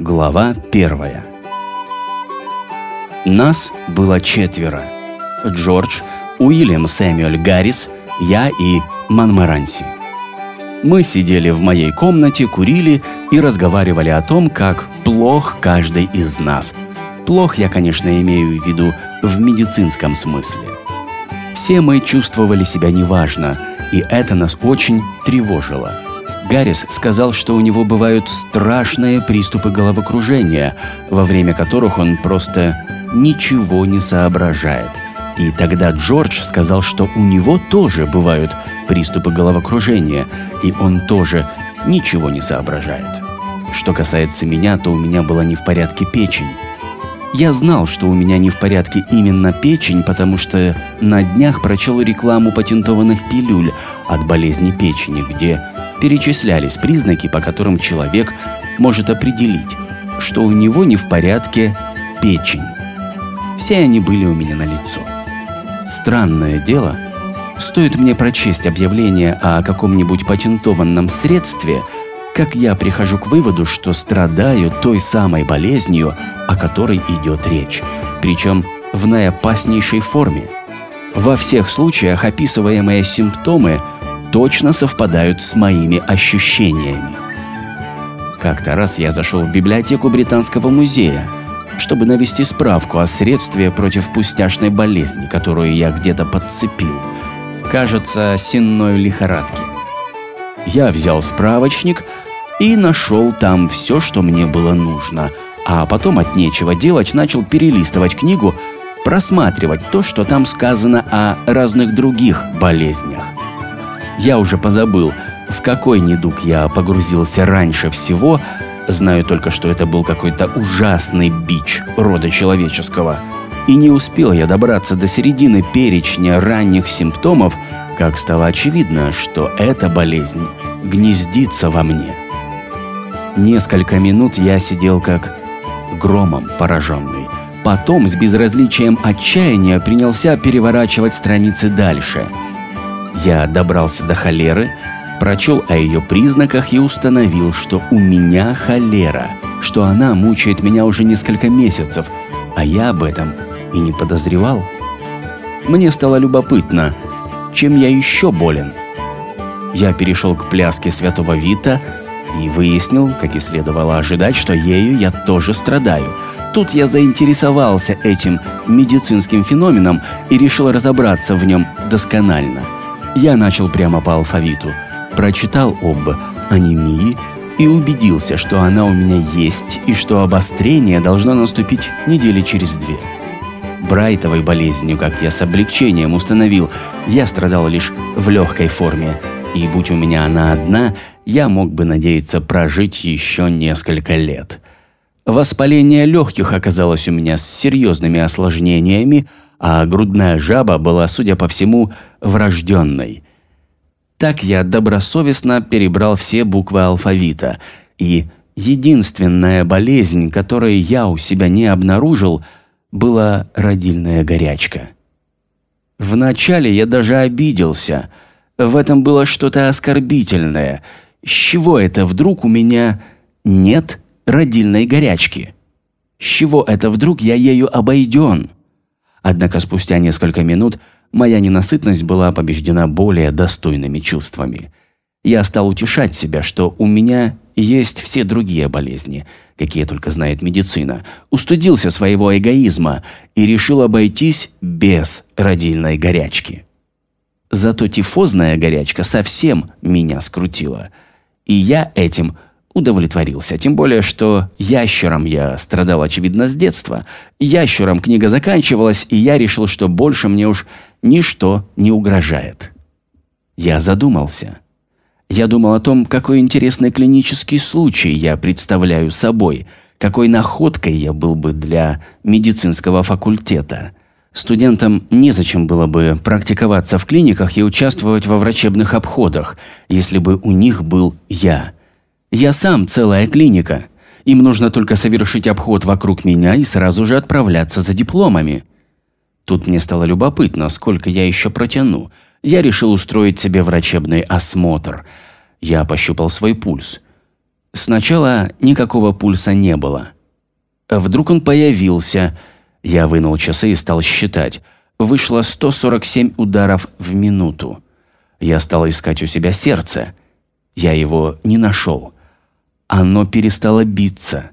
Глава первая. Нас было четверо. Джордж, Уильям Сэмюэль Гаррис, я и Манмаранси. Мы сидели в моей комнате, курили и разговаривали о том, как плох каждый из нас. Плох я, конечно, имею в виду в медицинском смысле. Все мы чувствовали себя неважно, и это нас очень тревожило – Гаррис сказал, что у него бывают страшные приступы головокружения, во время которых он просто ничего не соображает. И тогда Джордж сказал, что у него тоже бывают приступы головокружения, и он тоже ничего не соображает. Что касается меня, то у меня была не в порядке печень. Я знал, что у меня не в порядке именно печень, потому что на днях прочел рекламу патентованных пилюль от болезни печени, где перечислялись признаки, по которым человек может определить, что у него не в порядке печень. Все они были у меня на лицо. Странное дело, стоит мне прочесть объявление о каком-нибудь патентованном средстве, как я прихожу к выводу, что страдаю той самой болезнью, о которой идет речь, причем в наиопаснейшей форме. Во всех случаях описываемые симптомы – точно совпадают с моими ощущениями. Как-то раз я зашел в библиотеку Британского музея, чтобы навести справку о средстве против пустяшной болезни, которую я где-то подцепил. Кажется, сенной лихорадки. Я взял справочник и нашел там все, что мне было нужно, а потом от нечего делать начал перелистывать книгу, просматривать то, что там сказано о разных других болезнях. Я уже позабыл, в какой недуг я погрузился раньше всего, знаю только, что это был какой-то ужасный бич рода человеческого. И не успел я добраться до середины перечня ранних симптомов, как стало очевидно, что эта болезнь гнездится во мне. Несколько минут я сидел как громом пораженный. Потом с безразличием отчаяния принялся переворачивать страницы дальше – я добрался до холеры, прочел о ее признаках и установил, что у меня холера, что она мучает меня уже несколько месяцев, а я об этом и не подозревал. Мне стало любопытно, чем я еще болен. Я перешел к пляске Святого Вита и выяснил, как и следовало ожидать, что ею я тоже страдаю. Тут я заинтересовался этим медицинским феноменом и решил разобраться в нем досконально – я начал прямо по алфавиту, прочитал об анемии и убедился, что она у меня есть и что обострение должно наступить недели через две. Брайтовой болезнью, как я с облегчением установил, я страдал лишь в легкой форме, и будь у меня она одна, я мог бы надеяться прожить еще несколько лет. Воспаление легких оказалось у меня с серьезными осложнениями, а грудная жаба была, судя по всему, врожденной. Так я добросовестно перебрал все буквы алфавита, и единственная болезнь, которую я у себя не обнаружил, была родильная горячка. Вначале я даже обиделся. В этом было что-то оскорбительное. С чего это вдруг у меня нет родильной горячки? С чего это вдруг я ею обойден? Однако спустя несколько минут моя ненасытность была побеждена более достойными чувствами. Я стал утешать себя, что у меня есть все другие болезни, какие только знает медицина, устудился своего эгоизма и решил обойтись без родильной горячки. Зато тифозная горячка совсем меня скрутила, и я этим – удовлетворился. Тем более, что ящером я страдал, очевидно, с детства. Ящером книга заканчивалась, и я решил, что больше мне уж ничто не угрожает. Я задумался. Я думал о том, какой интересный клинический случай я представляю собой, какой находкой я был бы для медицинского факультета. Студентам незачем было бы практиковаться в клиниках и участвовать во врачебных обходах, если бы у них был я – я сам целая клиника. Им нужно только совершить обход вокруг меня и сразу же отправляться за дипломами. Тут мне стало любопытно, сколько я еще протяну. Я решил устроить себе врачебный осмотр. Я пощупал свой пульс. Сначала никакого пульса не было. Вдруг он появился. Я вынул часы и стал считать. Вышло 147 ударов в минуту. Я стал искать у себя сердце. Я его не нашел. Оно перестало биться.